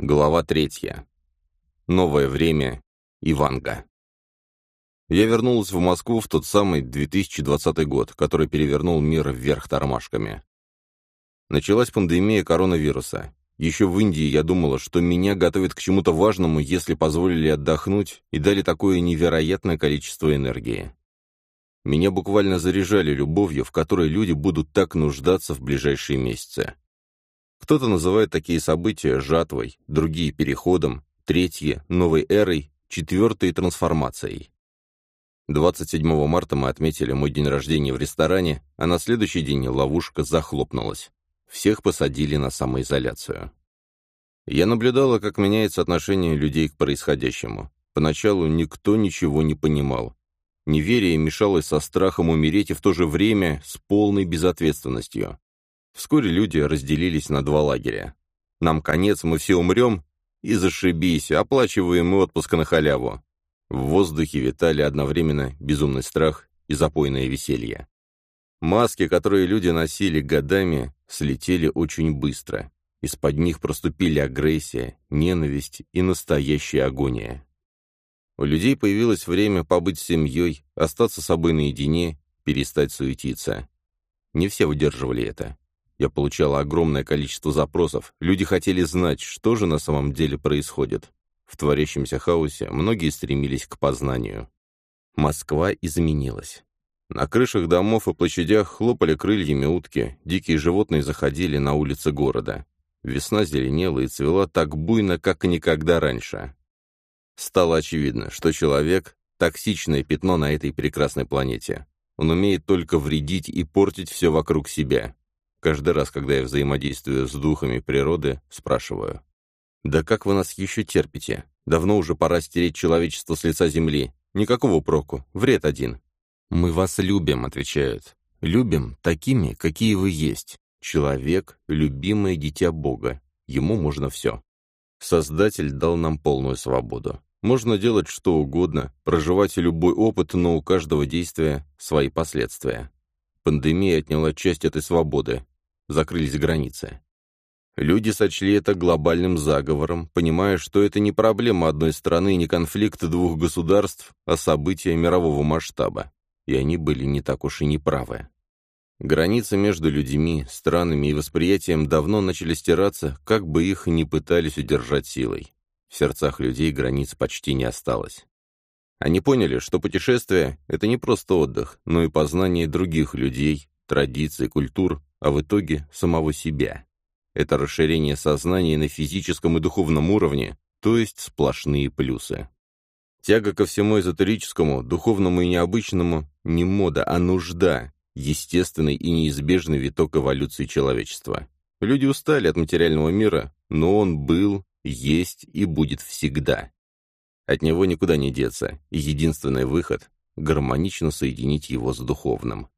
Глава третья. Новое время. Иванга. Я вернулась в Москву в тот самый 2020 год, который перевернул мир вверх тормашками. Началась пандемия коронавируса. Еще в Индии я думала, что меня готовят к чему-то важному, если позволили отдохнуть и дали такое невероятное количество энергии. Меня буквально заряжали любовью, в которой люди будут так нуждаться в ближайшие месяцы. Кто-то называет такие события жатвой, другие – переходом, третьи – новой эрой, четвертые – трансформацией. 27 марта мы отметили мой день рождения в ресторане, а на следующий день ловушка захлопнулась. Всех посадили на самоизоляцию. Я наблюдала, как меняется отношение людей к происходящему. Поначалу никто ничего не понимал. Неверие мешалось со страхом умереть и в то же время с полной безответственностью. Вскоре люди разделились на два лагеря. Нам конец, мы все умрем, и зашибись, оплачиваем отпуск на халяву. В воздухе витали одновременно безумный страх и запойное веселье. Маски, которые люди носили годами, слетели очень быстро. Из-под них проступили агрессия, ненависть и настоящая агония. У людей появилось время побыть семьей, остаться собой наедине, перестать суетиться. Не все выдерживали это. Я получала огромное количество запросов. Люди хотели знать, что же на самом деле происходит. В творящемся хаосе многие стремились к познанию. Москва изменилась. На крышах домов и площадях хлопали крыльями утки, дикие животные заходили на улицы города. Весна зеленела и цвела так буйно, как никогда раньше. Стало очевидно, что человек — токсичное пятно на этой прекрасной планете. Он умеет только вредить и портить все вокруг себя. Каждый раз, когда я взаимодействую с духами природы, спрашиваю. «Да как вы нас еще терпите? Давно уже пора стереть человечество с лица земли. Никакого проку. Вред один». «Мы вас любим», — отвечают. «Любим такими, какие вы есть. Человек — любимое дитя Бога. Ему можно все». Создатель дал нам полную свободу. Можно делать что угодно, проживать любой опыт, но у каждого действия свои последствия. Пандемия отняла часть этой свободы. Закрылись границы. Люди сочли это глобальным заговором, понимая, что это не проблема одной страны, не конфликт двух государств, а события мирового масштаба. И они были не так уж и неправы. Границы между людьми, странами и восприятием давно начали стираться, как бы их ни пытались удержать силой. В сердцах людей границ почти не осталось. Они поняли, что путешествие — это не просто отдых, но и познание других людей, традиций, культур, а в итоге самого себя. Это расширение сознания на физическом и духовном уровне, то есть сплошные плюсы. Тяга ко всему эзотерическому, духовному и необычному — не мода, а нужда, естественный и неизбежный виток эволюции человечества. Люди устали от материального мира, но он был, есть и будет всегда. От него никуда не деться, и единственный выход — гармонично соединить его с духовным.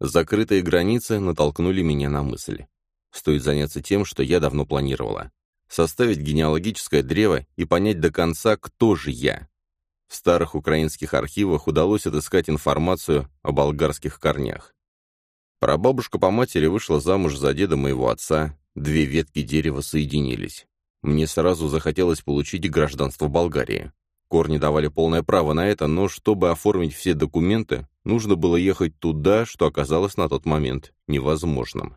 Закрытые границы натолкнули меня на мысль. Стоит заняться тем, что я давно планировала. Составить генеалогическое древо и понять до конца, кто же я. В старых украинских архивах удалось отыскать информацию о болгарских корнях. Прабабушка по матери вышла замуж за деда моего отца, две ветки дерева соединились. Мне сразу захотелось получить гражданство Болгарии. Корни давали полное право на это, но чтобы оформить все документы, нужно было ехать туда, что оказалось на тот момент невозможным.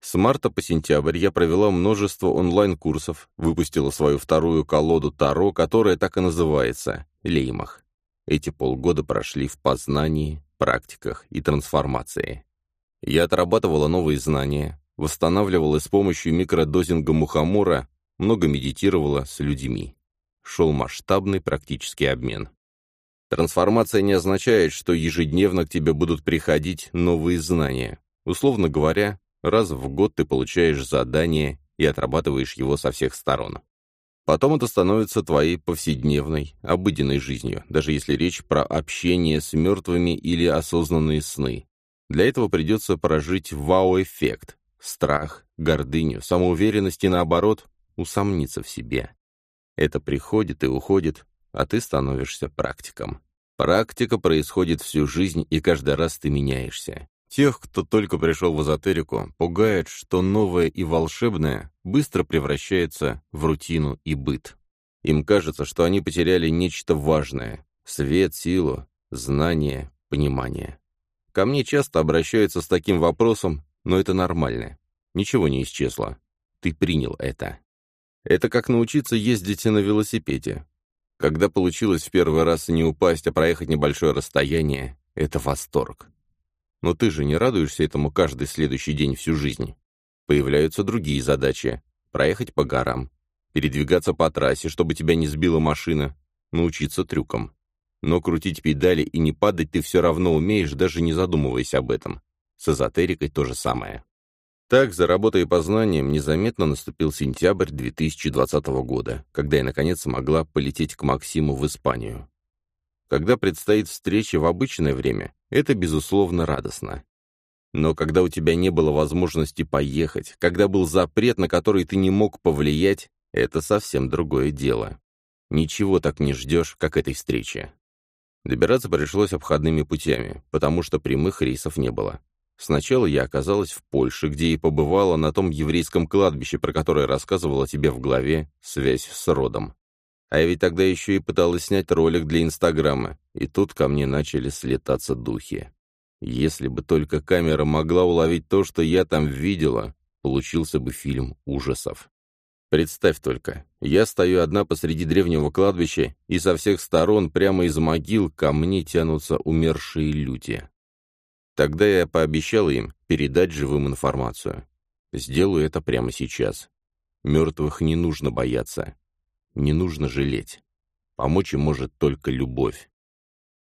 С марта по сентябрь я провела множество онлайн-курсов, выпустила свою вторую колоду Таро, которая так и называется — Леймах. Эти полгода прошли в познании, практиках и трансформации. Я отрабатывала новые знания, восстанавливала с помощью микродозинга мухомора много медитировала с людьми. Шел масштабный практический обмен. Трансформация не означает, что ежедневно к тебе будут приходить новые знания. Условно говоря, раз в год ты получаешь задание и отрабатываешь его со всех сторон. Потом это становится твоей повседневной, обыденной жизнью, даже если речь про общение с мертвыми или осознанные сны. Для этого придется прожить вау-эффект, страх, гордыню, самоуверенность и, наоборот, усомниться в себе. Это приходит и уходит, а ты становишься практиком. Практика происходит всю жизнь, и каждый раз ты меняешься. Тех, кто только пришел в эзотерику, пугает, что новое и волшебное быстро превращается в рутину и быт. Им кажется, что они потеряли нечто важное — свет, силу, знание, понимание. Ко мне часто обращаются с таким вопросом, но это нормально. Ничего не исчезло. Ты принял это. Это как научиться ездить на велосипеде. Когда получилось в первый раз не упасть, а проехать небольшое расстояние, это восторг. Но ты же не радуешься этому каждый следующий день всю жизнь. Появляются другие задачи. Проехать по горам, передвигаться по трассе, чтобы тебя не сбила машина, научиться трюкам. Но крутить педали и не падать ты все равно умеешь, даже не задумываясь об этом. С эзотерикой то же самое. Так, за работой и познанием, незаметно наступил сентябрь 2020 года, когда я, наконец, смогла полететь к Максиму в Испанию. Когда предстоит встреча в обычное время, это, безусловно, радостно. Но когда у тебя не было возможности поехать, когда был запрет, на который ты не мог повлиять, это совсем другое дело. Ничего так не ждешь, как этой встречи. Добираться пришлось обходными путями, потому что прямых рейсов не было. Сначала я оказалась в Польше, где и побывала на том еврейском кладбище, про которое рассказывала тебе в главе «Связь с родом». А я ведь тогда еще и пыталась снять ролик для Инстаграма, и тут ко мне начали слетаться духи. Если бы только камера могла уловить то, что я там видела, получился бы фильм ужасов. Представь только, я стою одна посреди древнего кладбища, и со всех сторон прямо из могил ко мне тянутся умершие люди. Тогда я пообещал им передать живым информацию. Сделаю это прямо сейчас. Мертвых не нужно бояться не нужно жалеть. Помочь им может только любовь.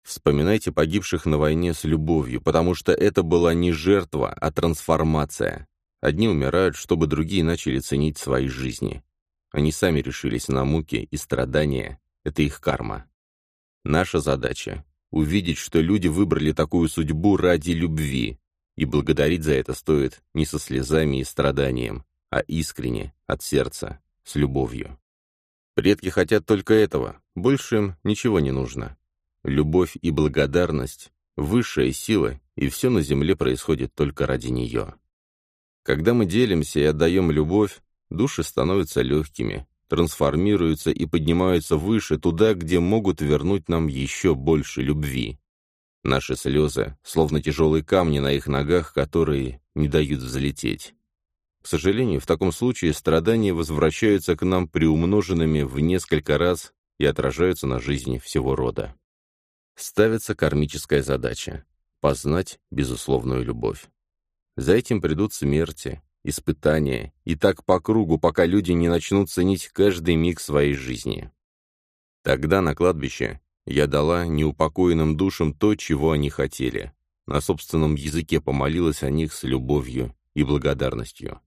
Вспоминайте погибших на войне с любовью, потому что это была не жертва, а трансформация. Одни умирают, чтобы другие начали ценить свои жизни. Они сами решились на муки и страдания. Это их карма. Наша задача — увидеть, что люди выбрали такую судьбу ради любви, и благодарить за это стоит не со слезами и страданием, а искренне, от сердца, с любовью. Предки хотят только этого, больше им ничего не нужно. Любовь и благодарность — высшая сила, и все на земле происходит только ради нее. Когда мы делимся и отдаем любовь, души становятся легкими, трансформируются и поднимаются выше, туда, где могут вернуть нам еще больше любви. Наши слезы, словно тяжелые камни на их ногах, которые не дают взлететь. К сожалению, в таком случае страдания возвращаются к нам приумноженными в несколько раз и отражаются на жизни всего рода. Ставится кармическая задача — познать безусловную любовь. За этим придут смерти, испытания, и так по кругу, пока люди не начнут ценить каждый миг своей жизни. Тогда на кладбище я дала неупокоенным душам то, чего они хотели. На собственном языке помолилась о них с любовью и благодарностью.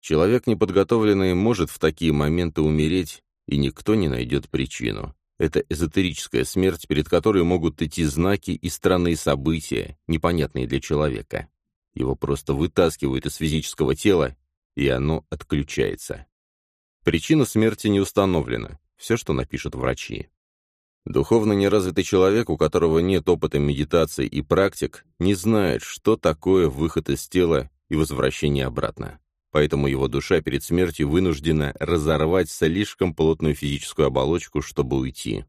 Человек неподготовленный может в такие моменты умереть, и никто не найдет причину. Это эзотерическая смерть, перед которой могут идти знаки и странные события, непонятные для человека. Его просто вытаскивают из физического тела, и оно отключается. Причина смерти не установлена, все, что напишут врачи. Духовно неразвитый человек, у которого нет опыта медитации и практик, не знает, что такое выход из тела и возвращение обратно поэтому его душа перед смертью вынуждена разорвать слишком плотную физическую оболочку, чтобы уйти.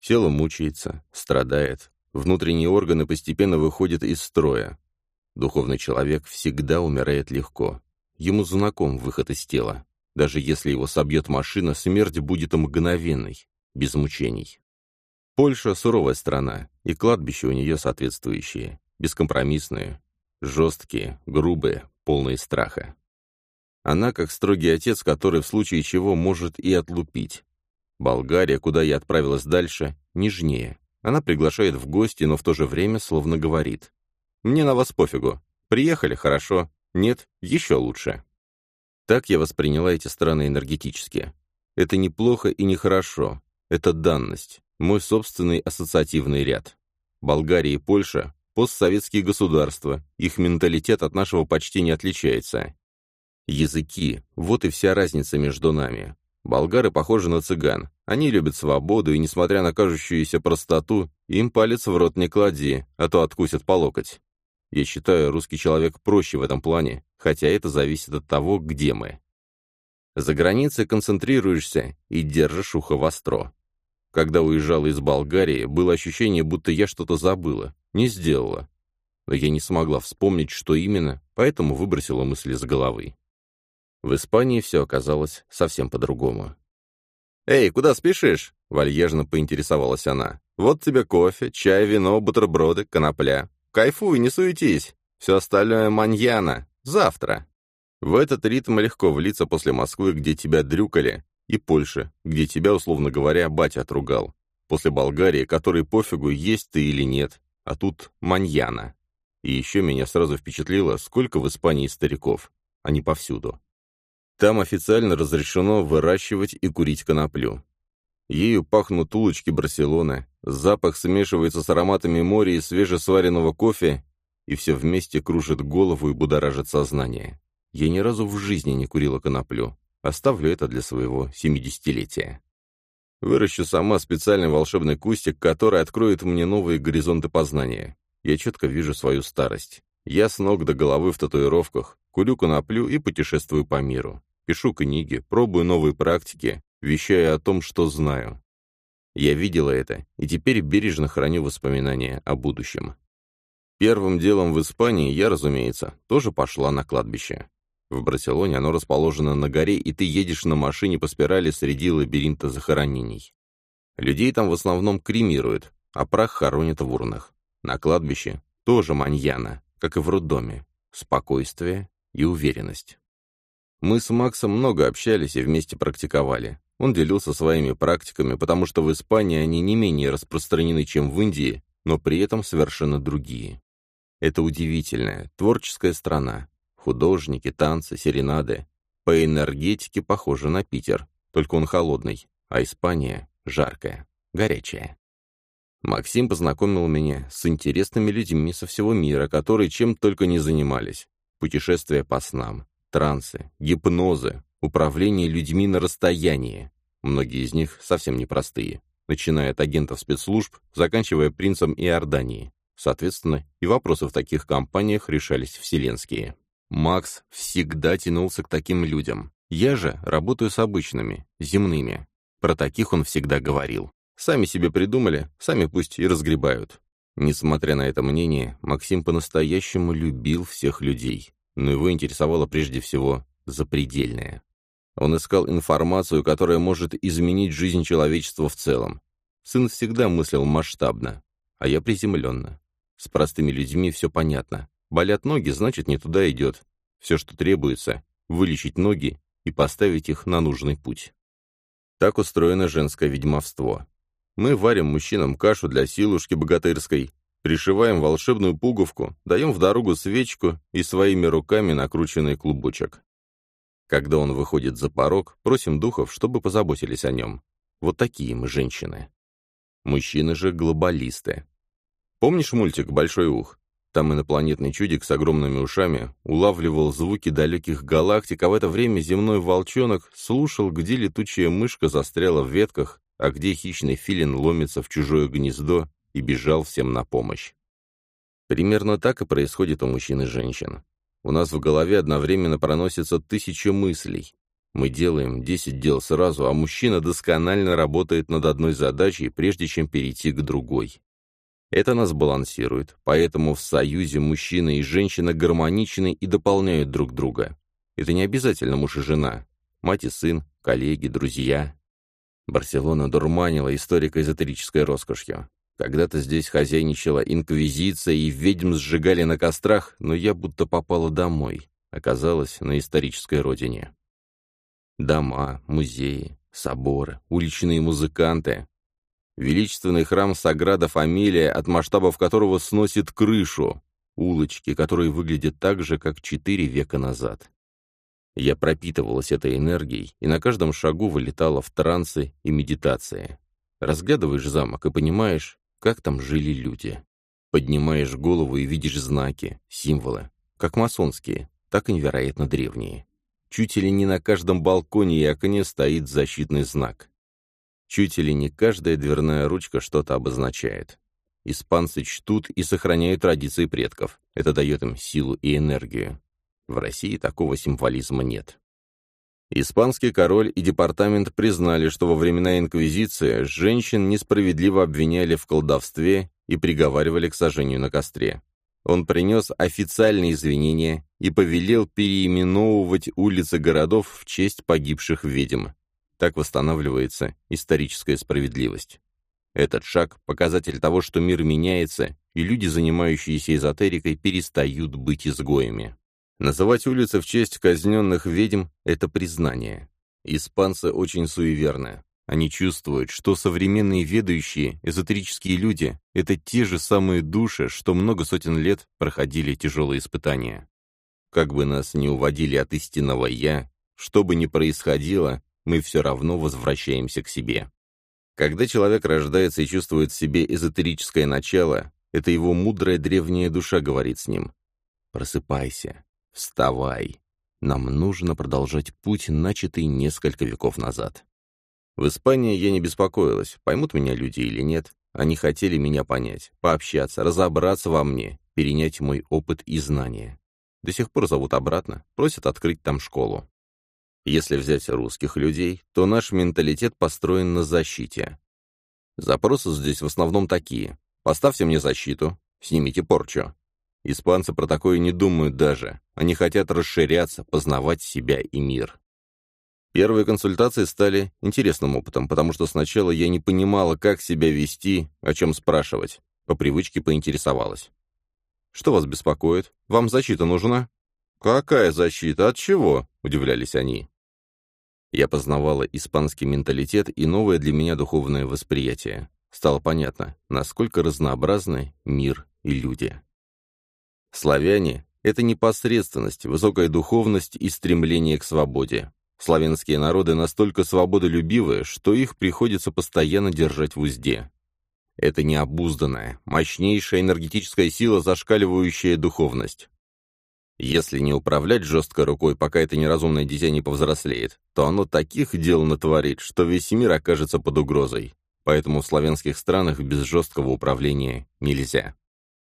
Тело мучается, страдает, внутренние органы постепенно выходят из строя. Духовный человек всегда умирает легко. Ему знаком выход из тела. Даже если его собьет машина, смерть будет мгновенной, без мучений. Польша — суровая страна, и кладбища у нее соответствующие, бескомпромиссные, жесткие, грубые, полные страха. Она как строгий отец, который в случае чего может и отлупить. Болгария, куда я отправилась дальше, нежнее. Она приглашает в гости, но в то же время словно говорит. «Мне на вас пофигу. Приехали, хорошо. Нет, еще лучше». Так я восприняла эти страны энергетически. Это неплохо и нехорошо. Это данность. Мой собственный ассоциативный ряд. Болгария и Польша — постсоветские государства. Их менталитет от нашего почти не отличается. Языки — вот и вся разница между нами. Болгары похожи на цыган. Они любят свободу, и, несмотря на кажущуюся простоту, им палец в рот не клади, а то откусят по локоть. Я считаю, русский человек проще в этом плане, хотя это зависит от того, где мы. За границей концентрируешься и держишь ухо востро. Когда уезжала из Болгарии, было ощущение, будто я что-то забыла, не сделала. Но я не смогла вспомнить, что именно, поэтому выбросила мысли с головы. В Испании все оказалось совсем по-другому. «Эй, куда спешишь?» — вальяжно поинтересовалась она. «Вот тебе кофе, чай, вино, бутерброды, конопля. Кайфуй, не суетись. Все остальное маньяна. Завтра». В этот ритм легко влиться после Москвы, где тебя дрюкали, и Польши, где тебя, условно говоря, батя отругал. После Болгарии, которой пофигу, есть ты или нет, а тут маньяна. И еще меня сразу впечатлило, сколько в Испании стариков. Они повсюду. Там официально разрешено выращивать и курить коноплю. Ею пахнут улочки Барселоны, запах смешивается с ароматами моря и свежесваренного кофе, и все вместе кружит голову и будоражит сознание. Я ни разу в жизни не курила коноплю. Оставлю это для своего семидесятилетия. Выращу сама специальный волшебный кустик, который откроет мне новые горизонты познания. Я четко вижу свою старость. Я с ног до головы в татуировках, курю коноплю и путешествую по миру. Пишу книги, пробую новые практики, вещая о том, что знаю. Я видела это, и теперь бережно храню воспоминания о будущем. Первым делом в Испании я, разумеется, тоже пошла на кладбище. В Барселоне оно расположено на горе, и ты едешь на машине по спирали среди лабиринта захоронений. Людей там в основном кремируют, а прах хоронят в урнах. На кладбище тоже маньяна, как и в роддоме. Спокойствие и уверенность. Мы с Максом много общались и вместе практиковали. Он делился своими практиками, потому что в Испании они не менее распространены, чем в Индии, но при этом совершенно другие. Это удивительная, творческая страна, Художники, танцы, серенады. По энергетике похоже на Питер, только он холодный, а Испания жаркая, горячая. Максим познакомил меня с интересными людьми со всего мира, которые чем только не занимались. Путешествия по снам, трансы, гипнозы, управление людьми на расстоянии. Многие из них совсем непростые, начиная от агентов спецслужб, заканчивая принцем Иордании. Соответственно, и вопросы в таких компаниях решались вселенские. Макс всегда тянулся к таким людям. Я же работаю с обычными, земными. Про таких он всегда говорил. Сами себе придумали, сами пусть и разгребают. Несмотря на это мнение, Максим по-настоящему любил всех людей, но его интересовало прежде всего запредельное. Он искал информацию, которая может изменить жизнь человечества в целом. Сын всегда мыслил масштабно, а я приземленно. С простыми людьми все понятно. Болят ноги, значит, не туда идет. Все, что требуется, вылечить ноги и поставить их на нужный путь. Так устроено женское ведьмовство. Мы варим мужчинам кашу для силушки богатырской, пришиваем волшебную пуговку, даем в дорогу свечку и своими руками накрученный клубочек. Когда он выходит за порог, просим духов, чтобы позаботились о нем. Вот такие мы женщины. Мужчины же глобалисты. Помнишь мультик «Большой ух»? Там инопланетный чудик с огромными ушами улавливал звуки далеких галактик, а в это время земной волчонок слушал, где летучая мышка застряла в ветках, а где хищный филин ломится в чужое гнездо и бежал всем на помощь. Примерно так и происходит у мужчин и женщин. У нас в голове одновременно проносятся тысячи мыслей. Мы делаем десять дел сразу, а мужчина досконально работает над одной задачей, прежде чем перейти к другой. Это нас балансирует, поэтому в союзе мужчина и женщина гармоничны и дополняют друг друга. Это не обязательно муж и жена, мать и сын, коллеги, друзья. Барселона дурманила историко-эзотерической роскошью. Когда-то здесь хозяйничала инквизиция и ведьм сжигали на кострах, но я будто попала домой, оказалась на исторической родине. Дома, музеи, соборы, уличные музыканты, Величественный храм Саграда Фамилия, от масштабов которого сносит крышу. Улочки, которые выглядят так же, как четыре века назад. Я пропитывалась этой энергией, и на каждом шагу вылетала в трансы и медитации. Разглядываешь замок и понимаешь, как там жили люди. Поднимаешь голову и видишь знаки, символы, как масонские, так и невероятно древние. Чуть ли не на каждом балконе и окне стоит защитный знак. Чуть ли не каждая дверная ручка что-то обозначает. Испанцы чтут и сохраняют традиции предков. Это дает им силу и энергию. В России такого символизма нет. Испанский король и департамент признали, что во времена Инквизиции женщин несправедливо обвиняли в колдовстве и приговаривали к сожжению на костре. Он принес официальные извинения и повелел переименовывать улицы городов в честь погибших ведьм. Так восстанавливается историческая справедливость. Этот шаг – показатель того, что мир меняется, и люди, занимающиеся эзотерикой, перестают быть изгоями. Называть улицы в честь казненных ведьм – это признание. Испанцы очень суеверны. Они чувствуют, что современные ведающие, эзотерические люди – это те же самые души, что много сотен лет проходили тяжелые испытания. Как бы нас ни уводили от истинного «я», что бы ни происходило, мы все равно возвращаемся к себе. Когда человек рождается и чувствует в себе эзотерическое начало, это его мудрая древняя душа говорит с ним. «Просыпайся, вставай. Нам нужно продолжать путь, начатый несколько веков назад». В Испании я не беспокоилась, поймут меня люди или нет. Они хотели меня понять, пообщаться, разобраться во мне, перенять мой опыт и знания. До сих пор зовут обратно, просят открыть там школу. Если взять русских людей, то наш менталитет построен на защите. Запросы здесь в основном такие. Поставьте мне защиту, снимите порчу. Испанцы про такое не думают даже. Они хотят расширяться, познавать себя и мир. Первые консультации стали интересным опытом, потому что сначала я не понимала, как себя вести, о чем спрашивать. По привычке поинтересовалась. «Что вас беспокоит? Вам защита нужна?» «Какая защита? От чего?» — удивлялись они. Я познавала испанский менталитет и новое для меня духовное восприятие. Стало понятно, насколько разнообразны мир и люди. Славяне — это непосредственность, высокая духовность и стремление к свободе. Славянские народы настолько свободолюбивые, что их приходится постоянно держать в узде. Это необузданная, мощнейшая энергетическая сила, зашкаливающая духовность. Если не управлять жестко рукой, пока это неразумное дитя не повзрослеет, то оно таких дел натворит, что весь мир окажется под угрозой. Поэтому в славянских странах без жесткого управления нельзя.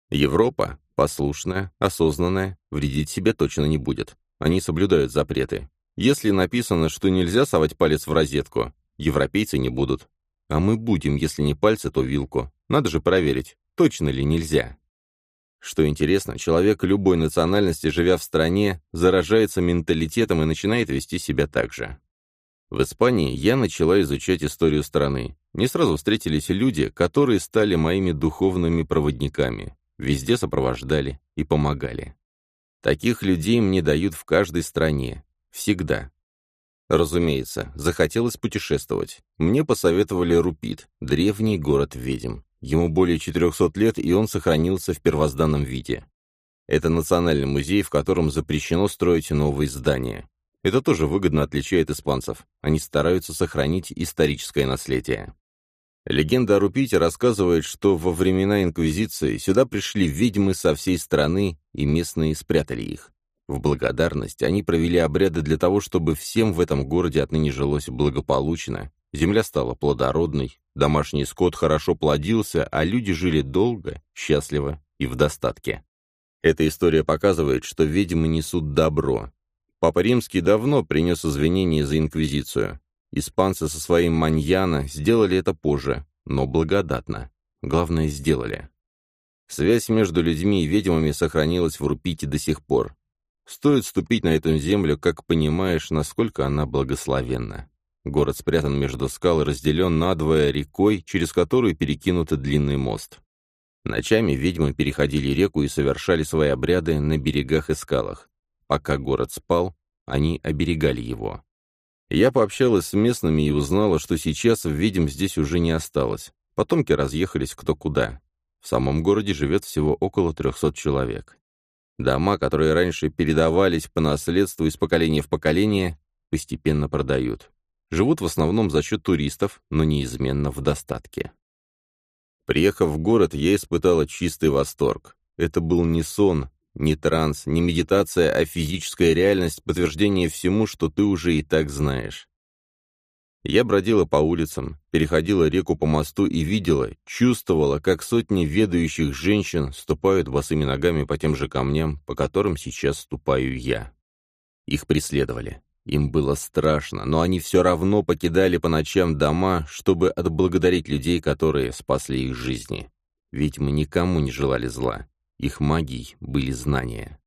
Европа, послушная, осознанная, вредить себе точно не будет. Они соблюдают запреты. Если написано, что нельзя совать палец в розетку, европейцы не будут. А мы будем, если не пальцы, то вилку. Надо же проверить, точно ли нельзя. Что интересно, человек любой национальности, живя в стране, заражается менталитетом и начинает вести себя так же. В Испании я начала изучать историю страны. Не сразу встретились люди, которые стали моими духовными проводниками. Везде сопровождали и помогали. Таких людей мне дают в каждой стране. Всегда. Разумеется, захотелось путешествовать. Мне посоветовали Рупит, древний город ведьм. Ему более 400 лет, и он сохранился в первозданном виде. Это национальный музей, в котором запрещено строить новые здания. Это тоже выгодно отличает испанцев. Они стараются сохранить историческое наследие. Легенда о Рупите рассказывает, что во времена Инквизиции сюда пришли ведьмы со всей страны, и местные спрятали их. В благодарность они провели обряды для того, чтобы всем в этом городе отныне жилось благополучно, земля стала плодородной, Домашний скот хорошо плодился, а люди жили долго, счастливо и в достатке. Эта история показывает, что ведьмы несут добро. Папа Римский давно принес извинения за инквизицию. Испанцы со своим маньяна сделали это позже, но благодатно. Главное, сделали. Связь между людьми и ведьмами сохранилась в Рупите до сих пор. Стоит ступить на эту землю, как понимаешь, насколько она благословенна. Город спрятан между скал и разделен надвое рекой, через которую перекинут длинный мост. Ночами ведьмы переходили реку и совершали свои обряды на берегах и скалах. Пока город спал, они оберегали его. Я пообщалась с местными и узнала, что сейчас ведьм здесь уже не осталось. Потомки разъехались кто куда. В самом городе живет всего около 300 человек. Дома, которые раньше передавались по наследству из поколения в поколение, постепенно продают живут в основном за счет туристов, но неизменно в достатке. Приехав в город, я испытала чистый восторг. Это был не сон, не транс, не медитация, а физическая реальность, подтверждение всему, что ты уже и так знаешь. Я бродила по улицам, переходила реку по мосту и видела, чувствовала, как сотни ведающих женщин ступают босыми ногами по тем же камням, по которым сейчас ступаю я. Их преследовали. Им было страшно, но они все равно покидали по ночам дома, чтобы отблагодарить людей, которые спасли их жизни. Ведь мы никому не желали зла. Их магией были знания.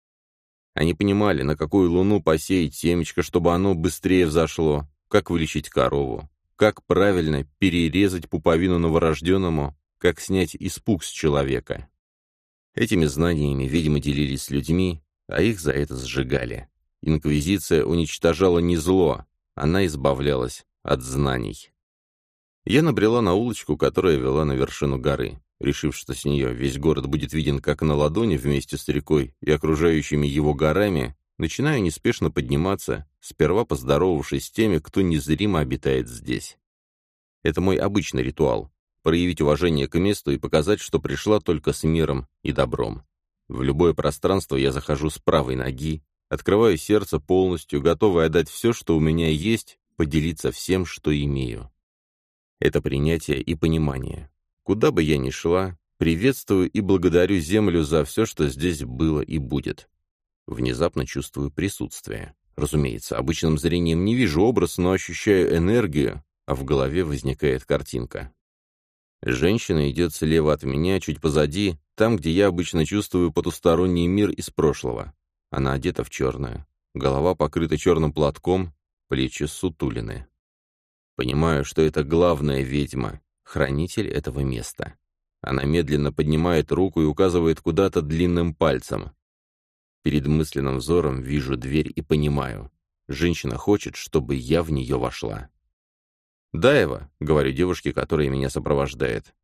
Они понимали, на какую луну посеять семечко, чтобы оно быстрее взошло, как вылечить корову, как правильно перерезать пуповину новорожденному, как снять испуг с человека. Этими знаниями, видимо, делились с людьми, а их за это сжигали. Инквизиция уничтожала не зло, она избавлялась от знаний. Я набрела на улочку, которая вела на вершину горы, решив, что с нее весь город будет виден как на ладони вместе с рекой и окружающими его горами, начинаю неспешно подниматься, сперва поздоровавшись с теми, кто незримо обитает здесь. Это мой обычный ритуал — проявить уважение к месту и показать, что пришла только с миром и добром. В любое пространство я захожу с правой ноги, открываю сердце полностью, готовый отдать все, что у меня есть, поделиться всем, что имею. Это принятие и понимание. Куда бы я ни шла, приветствую и благодарю Землю за все, что здесь было и будет. Внезапно чувствую присутствие. Разумеется, обычным зрением не вижу образ, но ощущаю энергию, а в голове возникает картинка. Женщина идет слева от меня, чуть позади, там, где я обычно чувствую потусторонний мир из прошлого. Она одета в черное. Голова покрыта черным платком, плечи сутулины. Понимаю, что это главная ведьма, хранитель этого места. Она медленно поднимает руку и указывает куда-то длинным пальцем. Перед мысленным взором вижу дверь и понимаю. Женщина хочет, чтобы я в нее вошла. «Даева», — говорю девушке, которая меня сопровождает.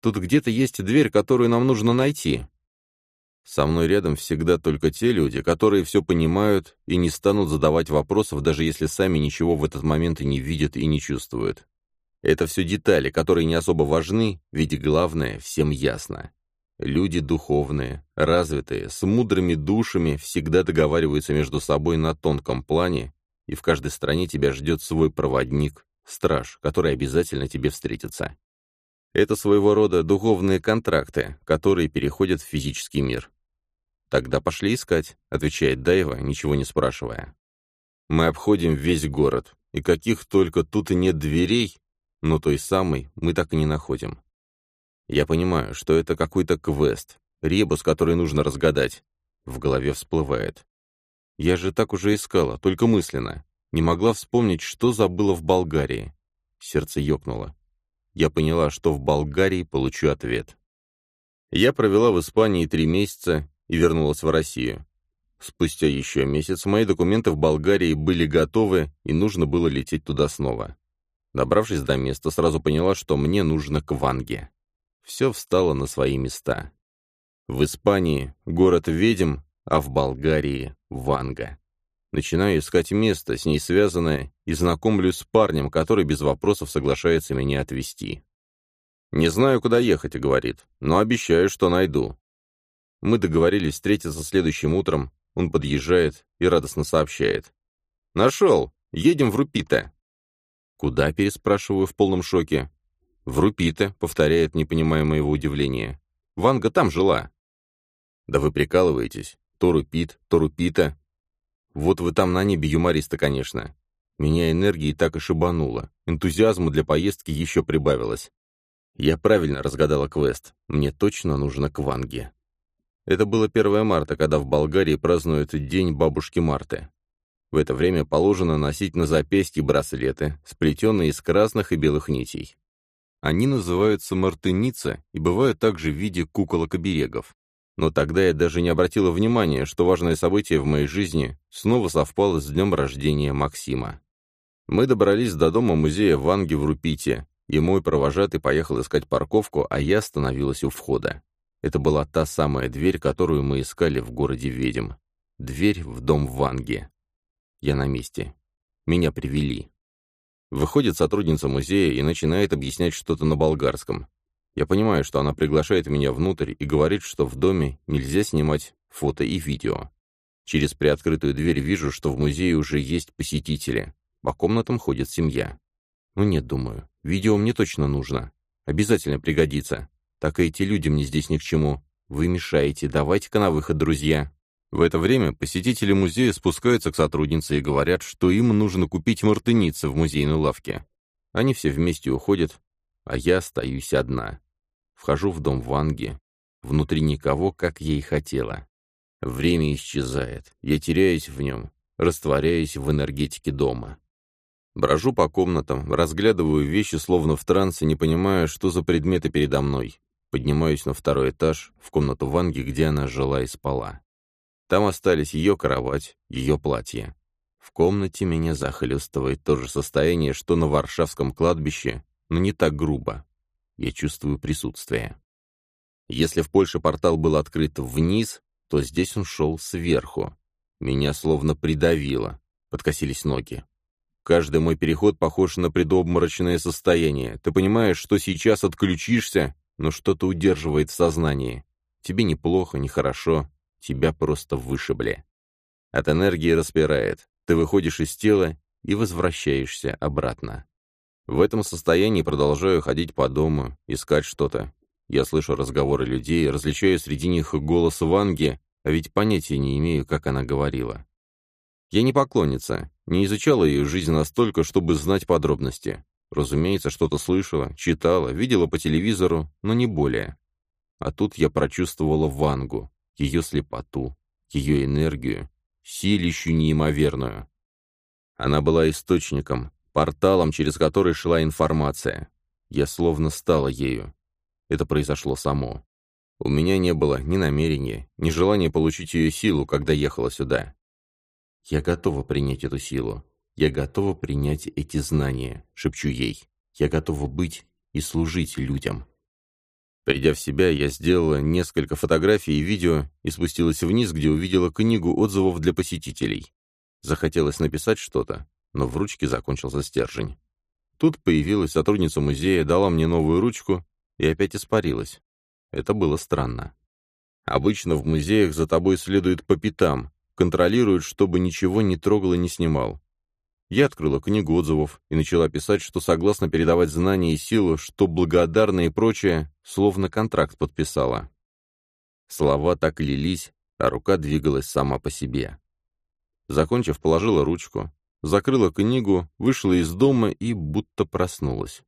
«Тут где-то есть дверь, которую нам нужно найти». Со мной рядом всегда только те люди, которые все понимают и не станут задавать вопросов, даже если сами ничего в этот момент и не видят и не чувствуют. Это все детали, которые не особо важны, ведь главное всем ясно. Люди духовные, развитые, с мудрыми душами всегда договариваются между собой на тонком плане, и в каждой стране тебя ждет свой проводник, страж, который обязательно тебе встретится. Это своего рода духовные контракты, которые переходят в физический мир. «Тогда пошли искать», — отвечает Даева, ничего не спрашивая. Мы обходим весь город, и каких только тут и нет дверей, но той самой мы так и не находим. Я понимаю, что это какой-то квест, ребус, который нужно разгадать. В голове всплывает. Я же так уже искала, только мысленно. Не могла вспомнить, что забыла в Болгарии. Сердце ёкнуло. Я поняла, что в Болгарии получу ответ. Я провела в Испании три месяца и вернулась в Россию. Спустя еще месяц мои документы в Болгарии были готовы, и нужно было лететь туда снова. Добравшись до места, сразу поняла, что мне нужно к Ванге все встало на свои места. В Испании город ведьм, а в Болгарии — Ванга. Начинаю искать место, с ней связанное, и знакомлюсь с парнем, который без вопросов соглашается меня отвезти. «Не знаю, куда ехать», — говорит, — «но обещаю, что найду». Мы договорились встретиться следующим утром, он подъезжает и радостно сообщает. «Нашел! Едем в Рупита!» «Куда?» — переспрашиваю в полном шоке. «В Рупите», — повторяет, не понимая моего удивления. «Ванга там жила». «Да вы прикалываетесь. То Рупит, то Рупита. Вот вы там на небе юмориста, конечно. Меня энергии так и шибануло. Энтузиазму для поездки еще прибавилось. Я правильно разгадала квест. Мне точно нужно к Ванге. Это было 1 марта, когда в Болгарии празднуют День бабушки Марты. В это время положено носить на запястье браслеты, сплетенные из красных и белых нитей. Они называются мартыница и бывают также в виде куколок-оберегов. Но тогда я даже не обратила внимания, что важное событие в моей жизни снова совпало с днем рождения Максима. Мы добрались до дома музея Ванги в Рупите, и мой провожатый поехал искать парковку, а я остановилась у входа. Это была та самая дверь, которую мы искали в городе Ведьм. Дверь в дом Ванги. Я на месте. Меня привели. Выходит сотрудница музея и начинает объяснять что-то на болгарском. Я понимаю, что она приглашает меня внутрь и говорит, что в доме нельзя снимать фото и видео. Через приоткрытую дверь вижу, что в музее уже есть посетители. По комнатам ходит семья. Ну нет, думаю, видео мне точно нужно. Обязательно пригодится. Так и эти люди мне здесь ни к чему. Вы мешаете, давайте-ка на выход, друзья. В это время посетители музея спускаются к сотруднице и говорят, что им нужно купить мартыницы в музейной лавке. Они все вместе уходят, а я остаюсь одна. Вхожу в дом Ванги. Внутри никого, как ей хотела. Время исчезает. Я теряюсь в нем, растворяюсь в энергетике дома. Брожу по комнатам, разглядываю вещи, словно в трансе, не понимая, что за предметы передо мной. Поднимаюсь на второй этаж, в комнату Ванги, где она жила и спала. Там остались ее кровать, ее платье. В комнате меня захлестывает то же состояние, что на Варшавском кладбище, но не так грубо. Я чувствую присутствие. Если в Польше портал был открыт вниз, то здесь он шел сверху. Меня словно придавило, подкосились ноги. Каждый мой переход похож на предобморочное состояние. Ты понимаешь, что сейчас отключишься, но что-то удерживает в сознании. Тебе неплохо, нехорошо, тебя просто вышибли. От энергии распирает. Ты выходишь из тела и возвращаешься обратно. В этом состоянии продолжаю ходить по дому, искать что-то. Я слышу разговоры людей, различаю среди них голос Ванги, а ведь понятия не имею, как она говорила. Я не поклонница, не изучала ее жизнь настолько, чтобы знать подробности. Разумеется, что-то слышала, читала, видела по телевизору, но не более. А тут я прочувствовала Вангу, ее слепоту, ее энергию, силищу неимоверную. Она была источником, порталом, через который шла информация. Я словно стала ею. Это произошло само. У меня не было ни намерения, ни желания получить ее силу, когда ехала сюда. «Я готова принять эту силу. Я готова принять эти знания», — шепчу ей. «Я готова быть и служить людям». Придя в себя, я сделала несколько фотографий и видео и спустилась вниз, где увидела книгу отзывов для посетителей. Захотелось написать что-то, но в ручке закончился стержень. Тут появилась сотрудница музея, дала мне новую ручку и опять испарилась. Это было странно. Обычно в музеях за тобой следуют по пятам, контролируют, чтобы ничего не трогал и не снимал. Я открыла книгу отзывов и начала писать, что согласна передавать знания и силу, что благодарна и прочее, словно контракт подписала. Слова так лились, а рука двигалась сама по себе. Закончив, положила ручку, закрыла книгу, вышла из дома и будто проснулась.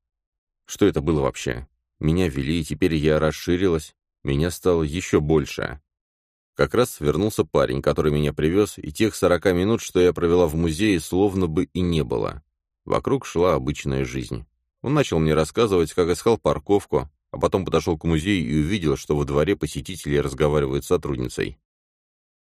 Что это было вообще? Меня вели, и теперь я расширилась, меня стало еще больше. Как раз вернулся парень, который меня привез, и тех сорока минут, что я провела в музее, словно бы и не было. Вокруг шла обычная жизнь. Он начал мне рассказывать, как искал парковку, а потом подошел к музею и увидел, что во дворе посетители разговаривают с сотрудницей.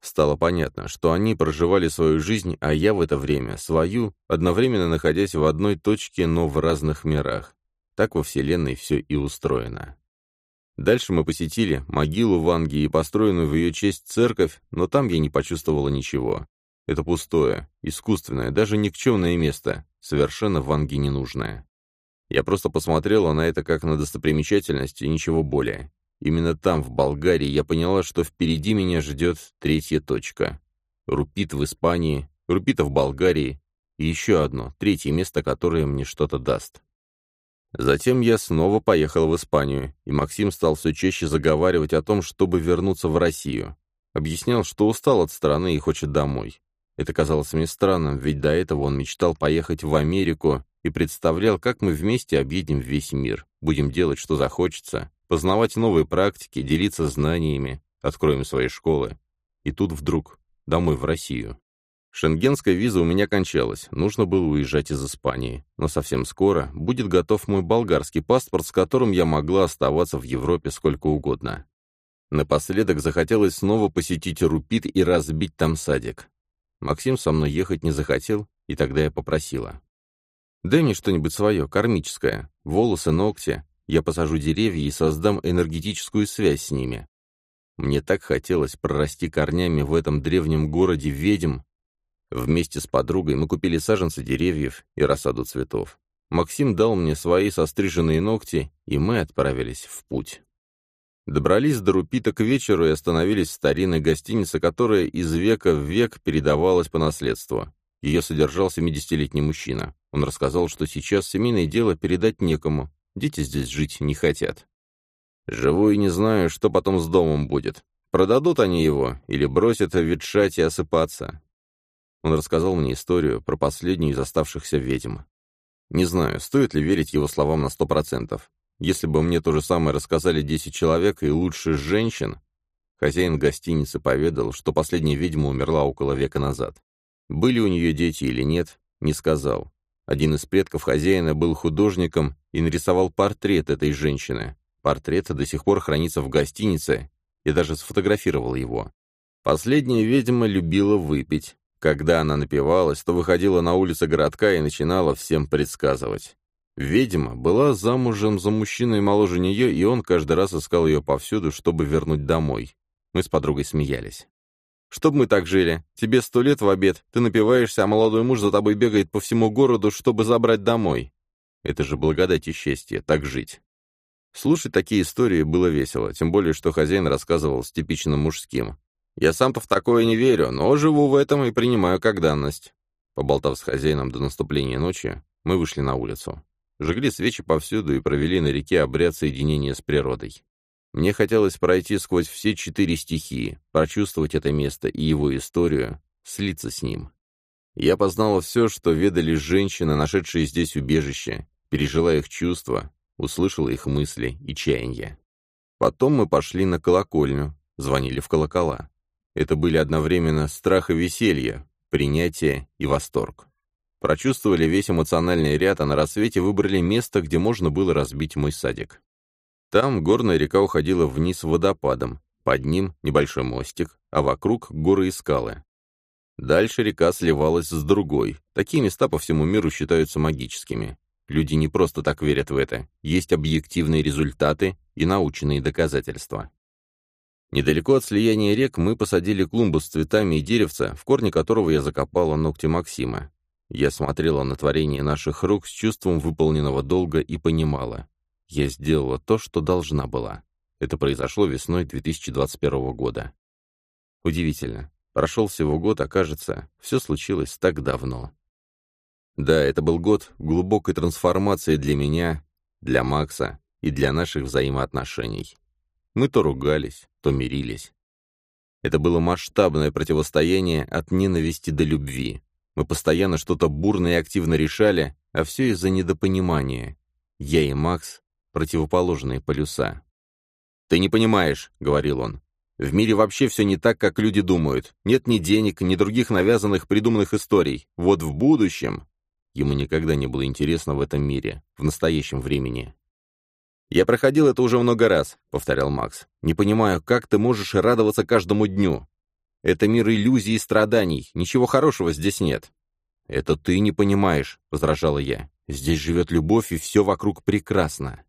Стало понятно, что они проживали свою жизнь, а я в это время свою, одновременно находясь в одной точке, но в разных мирах. Так во Вселенной все и устроено. Дальше мы посетили могилу Ванги и построенную в ее честь церковь, но там я не почувствовала ничего. Это пустое, искусственное, даже никчемное место, совершенно Ванге ненужное. Я просто посмотрела на это как на достопримечательность и ничего более. Именно там, в Болгарии, я поняла, что впереди меня ждет третья точка. Рупит в Испании, Рупита в Болгарии и еще одно, третье место, которое мне что-то даст. Затем я снова поехал в Испанию, и Максим стал все чаще заговаривать о том, чтобы вернуться в Россию. Объяснял, что устал от страны и хочет домой. Это казалось мне странным, ведь до этого он мечтал поехать в Америку и представлял, как мы вместе объедем весь мир, будем делать, что захочется, познавать новые практики, делиться знаниями, откроем свои школы. И тут вдруг домой в Россию. Шенгенская виза у меня кончалась, нужно было уезжать из Испании. Но совсем скоро будет готов мой болгарский паспорт, с которым я могла оставаться в Европе сколько угодно. Напоследок захотелось снова посетить Рупит и разбить там садик. Максим со мной ехать не захотел, и тогда я попросила. «Дай мне что-нибудь свое, кармическое, волосы, ногти. Я посажу деревья и создам энергетическую связь с ними. Мне так хотелось прорасти корнями в этом древнем городе ведьм, Вместе с подругой мы купили саженцы деревьев и рассаду цветов. Максим дал мне свои состриженные ногти, и мы отправились в путь. Добрались до Рупита к вечеру и остановились в старинной гостинице, которая из века в век передавалась по наследству. Ее содержал 70-летний мужчина. Он рассказал, что сейчас семейное дело передать некому, дети здесь жить не хотят. Живу и не знаю, что потом с домом будет. Продадут они его или бросят ветшать и осыпаться. Он рассказал мне историю про последнюю из оставшихся ведьм. Не знаю, стоит ли верить его словам на сто процентов. Если бы мне то же самое рассказали десять человек и лучше женщин... Хозяин гостиницы поведал, что последняя ведьма умерла около века назад. Были у нее дети или нет, не сказал. Один из предков хозяина был художником и нарисовал портрет этой женщины. Портрет до сих пор хранится в гостинице, и даже сфотографировал его. Последняя ведьма любила выпить. Когда она напивалась, то выходила на улицы городка и начинала всем предсказывать. Ведьма была замужем за мужчиной моложе нее, и он каждый раз искал ее повсюду, чтобы вернуть домой. Мы с подругой смеялись. «Чтоб мы так жили. Тебе сто лет в обед, ты напиваешься, а молодой муж за тобой бегает по всему городу, чтобы забрать домой. Это же благодать и счастье, так жить». Слушать такие истории было весело, тем более, что хозяин рассказывал с типичным мужским. «Я сам-то в такое не верю, но живу в этом и принимаю как данность». Поболтав с хозяином до наступления ночи, мы вышли на улицу. Жгли свечи повсюду и провели на реке обряд соединения с природой. Мне хотелось пройти сквозь все четыре стихии, прочувствовать это место и его историю, слиться с ним. Я познала все, что ведали женщины, нашедшие здесь убежище, пережила их чувства, услышала их мысли и чаяния. Потом мы пошли на колокольню, звонили в колокола. Это были одновременно страх и веселье, принятие и восторг. Прочувствовали весь эмоциональный ряд, а на рассвете выбрали место, где можно было разбить мой садик. Там горная река уходила вниз водопадом, под ним небольшой мостик, а вокруг горы и скалы. Дальше река сливалась с другой. Такие места по всему миру считаются магическими. Люди не просто так верят в это. Есть объективные результаты и научные доказательства. Недалеко от слияния рек мы посадили клумбу с цветами и деревца, в корне которого я закопала ногти Максима. Я смотрела на творение наших рук с чувством выполненного долга и понимала. Я сделала то, что должна была. Это произошло весной 2021 года. Удивительно. Прошел всего год, а кажется, все случилось так давно. Да, это был год глубокой трансформации для меня, для Макса и для наших взаимоотношений. Мы то ругались, то мирились. Это было масштабное противостояние от ненависти до любви. Мы постоянно что-то бурно и активно решали, а все из-за недопонимания. Я и Макс — противоположные полюса. «Ты не понимаешь», — говорил он. «В мире вообще все не так, как люди думают. Нет ни денег, ни других навязанных придуманных историй. Вот в будущем Ему никогда не было интересно в этом мире, в настоящем времени. «Я проходил это уже много раз», — повторял Макс. «Не понимаю, как ты можешь радоваться каждому дню? Это мир иллюзий и страданий, ничего хорошего здесь нет». «Это ты не понимаешь», — возражала я. «Здесь живет любовь, и все вокруг прекрасно».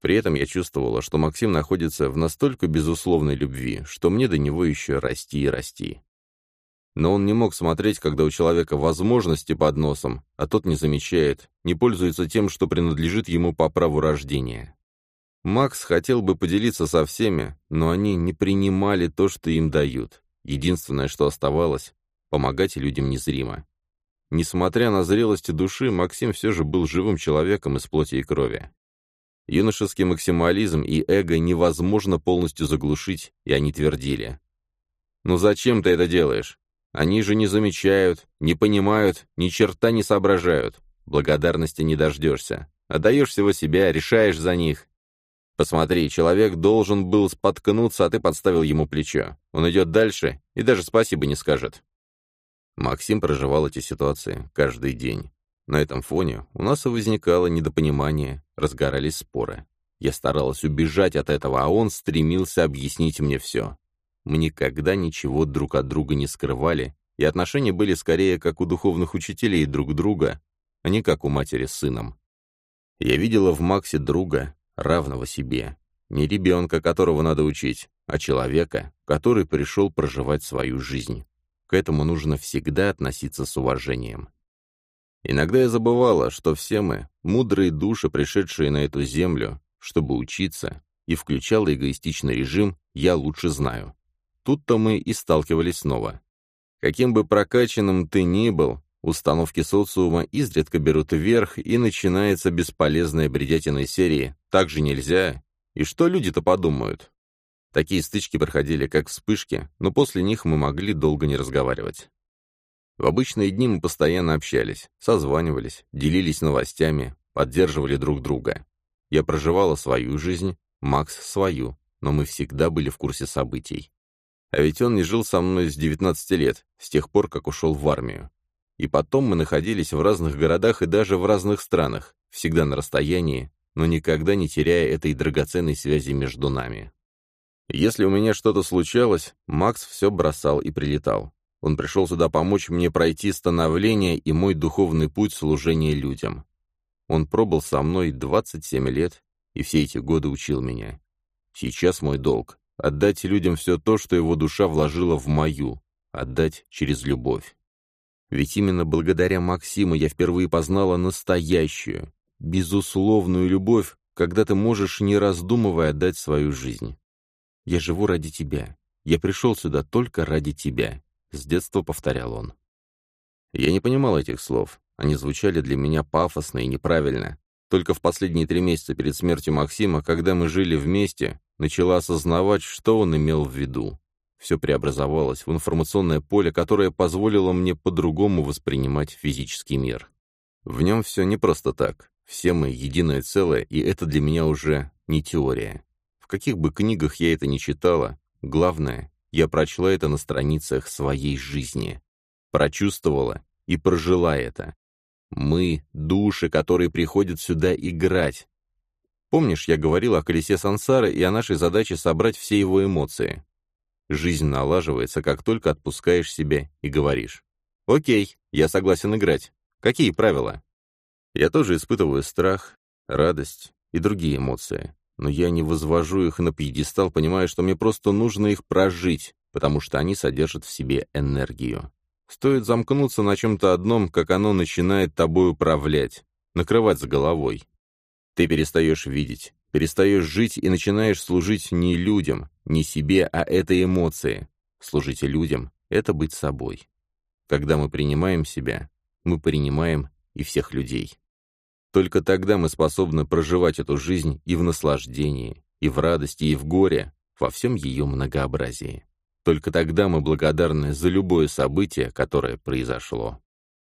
При этом я чувствовала, что Максим находится в настолько безусловной любви, что мне до него еще расти и расти. Но он не мог смотреть, когда у человека возможности под носом, а тот не замечает, не пользуется тем, что принадлежит ему по праву рождения. Макс хотел бы поделиться со всеми, но они не принимали то, что им дают. Единственное, что оставалось — помогать людям незримо. Несмотря на зрелость души, Максим все же был живым человеком из плоти и крови. Юношеский максимализм и эго невозможно полностью заглушить, и они твердили. «Ну зачем ты это делаешь? Они же не замечают, не понимают, ни черта не соображают. Благодарности не дождешься. Отдаешь всего себя, решаешь за них. Посмотри, человек должен был споткнуться, а ты подставил ему плечо. Он идет дальше и даже спасибо не скажет. Максим проживал эти ситуации каждый день. На этом фоне у нас и возникало недопонимание, разгорались споры. Я старалась убежать от этого, а он стремился объяснить мне все. Мы никогда ничего друг от друга не скрывали, и отношения были скорее как у духовных учителей друг друга, а не как у матери с сыном. Я видела в Максе друга, равного себе. Не ребенка, которого надо учить, а человека, который пришел проживать свою жизнь. К этому нужно всегда относиться с уважением. Иногда я забывала, что все мы — мудрые души, пришедшие на эту землю, чтобы учиться, и включала эгоистичный режим «я лучше знаю». Тут-то мы и сталкивались снова. Каким бы прокачанным ты ни был, установки социума изредка берут вверх, и начинается бесполезная бредятина серии «Так же нельзя». И что люди-то подумают? Такие стычки проходили как вспышки, но после них мы могли долго не разговаривать. В обычные дни мы постоянно общались, созванивались, делились новостями, поддерживали друг друга. Я проживала свою жизнь, Макс свою, но мы всегда были в курсе событий. А ведь он не жил со мной с 19 лет, с тех пор, как ушел в армию. И потом мы находились в разных городах и даже в разных странах, всегда на расстоянии, но никогда не теряя этой драгоценной связи между нами. Если у меня что-то случалось, Макс все бросал и прилетал. Он пришел сюда помочь мне пройти становление и мой духовный путь служения людям. Он пробыл со мной 27 лет и все эти годы учил меня. Сейчас мой долг — отдать людям все то, что его душа вложила в мою, отдать через любовь. Ведь именно благодаря Максиму я впервые познала настоящую, безусловную любовь, когда ты можешь, не раздумывая, отдать свою жизнь. Я живу ради тебя. Я пришел сюда только ради тебя. С детства повторял он. Я не понимал этих слов. Они звучали для меня пафосно и неправильно. Только в последние три месяца перед смертью Максима, когда мы жили вместе, начала осознавать, что он имел в виду. Все преобразовалось в информационное поле, которое позволило мне по-другому воспринимать физический мир. В нем все не просто так. Все мы единое целое, и это для меня уже не теория. В каких бы книгах я это ни читала, главное, я прочла это на страницах своей жизни. Прочувствовала и прожила это. Мы — души, которые приходят сюда играть. Помнишь, я говорил о колесе сансары и о нашей задаче собрать все его эмоции? Жизнь налаживается, как только отпускаешь себя и говоришь. «Окей, я согласен играть. Какие правила?» Я тоже испытываю страх, радость и другие эмоции но я не возвожу их на пьедестал, понимая, что мне просто нужно их прожить, потому что они содержат в себе энергию. Стоит замкнуться на чем-то одном, как оно начинает тобой управлять, накрывать за головой. Ты перестаешь видеть, перестаешь жить и начинаешь служить не людям, не себе, а этой эмоции. Служить людям — это быть собой. Когда мы принимаем себя, мы принимаем и всех людей. Только тогда мы способны проживать эту жизнь и в наслаждении, и в радости, и в горе, во всем ее многообразии. Только тогда мы благодарны за любое событие, которое произошло.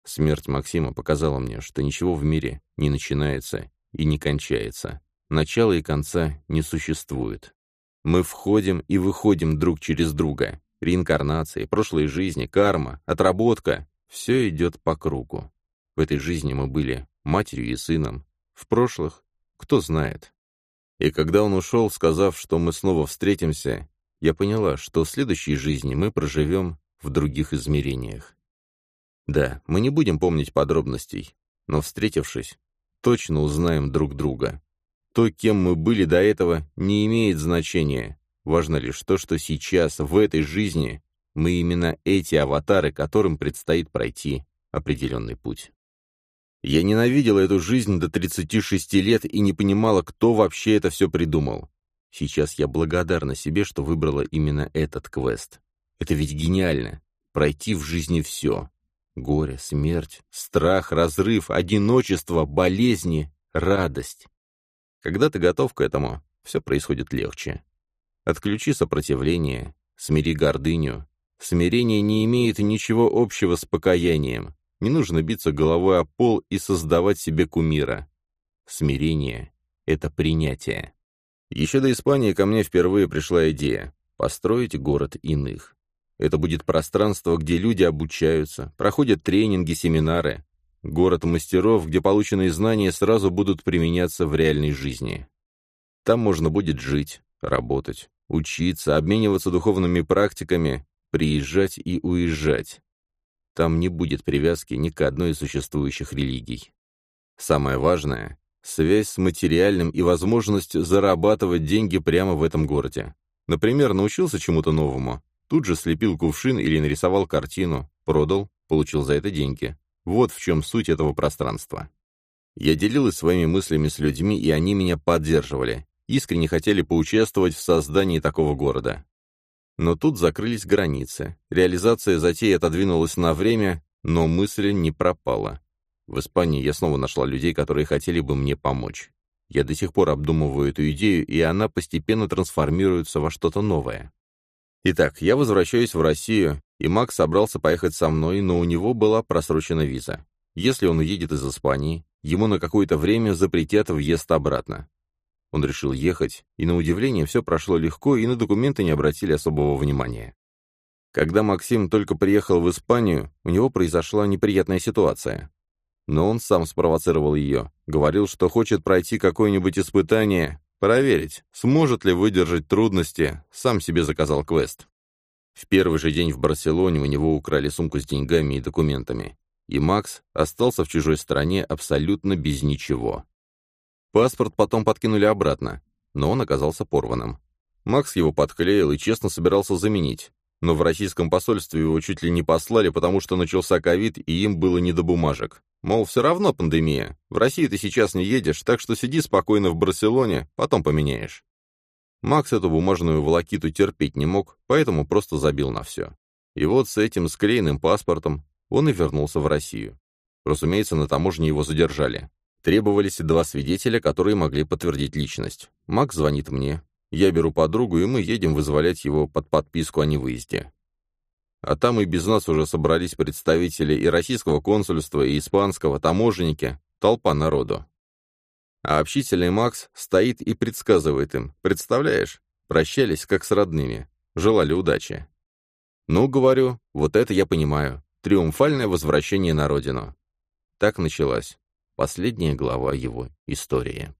Смерть Максима показала мне, что ничего в мире не начинается и не кончается. Начала и конца не существует. Мы входим и выходим друг через друга. Реинкарнации, прошлые жизни, карма, отработка — все идет по кругу. В этой жизни мы были матерью и сыном. В прошлых, кто знает. И когда он ушел, сказав, что мы снова встретимся, я поняла, что в следующей жизни мы проживем в других измерениях. Да, мы не будем помнить подробностей, но, встретившись, точно узнаем друг друга. То, кем мы были до этого, не имеет значения. Важно лишь то, что сейчас, в этой жизни, мы именно эти аватары, которым предстоит пройти определенный путь. Я ненавидела эту жизнь до 36 лет и не понимала, кто вообще это все придумал. Сейчас я благодарна себе, что выбрала именно этот квест. Это ведь гениально. Пройти в жизни все. Горе, смерть, страх, разрыв, одиночество, болезни, радость. Когда ты готов к этому, все происходит легче. Отключи сопротивление, смири гордыню. Смирение не имеет ничего общего с покаянием. Не нужно биться головой о пол и создавать себе кумира. Смирение — это принятие. Еще до Испании ко мне впервые пришла идея — построить город иных. Это будет пространство, где люди обучаются, проходят тренинги, семинары. Город мастеров, где полученные знания сразу будут применяться в реальной жизни. Там можно будет жить, работать, учиться, обмениваться духовными практиками, приезжать и уезжать. Там не будет привязки ни к одной из существующих религий. Самое важное — связь с материальным и возможность зарабатывать деньги прямо в этом городе. Например, научился чему-то новому, тут же слепил кувшин или нарисовал картину, продал, получил за это деньги. Вот в чем суть этого пространства. Я делилась своими мыслями с людьми, и они меня поддерживали, искренне хотели поучаствовать в создании такого города. Но тут закрылись границы. Реализация затеи отодвинулась на время, но мысль не пропала. В Испании я снова нашла людей, которые хотели бы мне помочь. Я до сих пор обдумываю эту идею, и она постепенно трансформируется во что-то новое. Итак, я возвращаюсь в Россию, и Макс собрался поехать со мной, но у него была просрочена виза. Если он уедет из Испании, ему на какое-то время запретят въезд обратно. Он решил ехать, и на удивление все прошло легко, и на документы не обратили особого внимания. Когда Максим только приехал в Испанию, у него произошла неприятная ситуация. Но он сам спровоцировал ее, говорил, что хочет пройти какое-нибудь испытание, проверить, сможет ли выдержать трудности, сам себе заказал квест. В первый же день в Барселоне у него украли сумку с деньгами и документами, и Макс остался в чужой стране абсолютно без ничего. Паспорт потом подкинули обратно, но он оказался порванным. Макс его подклеил и честно собирался заменить, но в российском посольстве его чуть ли не послали, потому что начался ковид, и им было не до бумажек. Мол, все равно пандемия. В Россию ты сейчас не едешь, так что сиди спокойно в Барселоне, потом поменяешь. Макс эту бумажную волокиту терпеть не мог, поэтому просто забил на все. И вот с этим склеенным паспортом он и вернулся в Россию. Разумеется, на таможне его задержали. Требовались два свидетеля, которые могли подтвердить личность. Макс звонит мне. Я беру подругу, и мы едем вызволять его под подписку о невыезде. А там и без нас уже собрались представители и российского консульства, и испанского, таможенники, толпа народу. А общительный Макс стоит и предсказывает им. Представляешь? Прощались, как с родными. Желали удачи. Ну, говорю, вот это я понимаю. Триумфальное возвращение на родину. Так началась последняя глава его истории.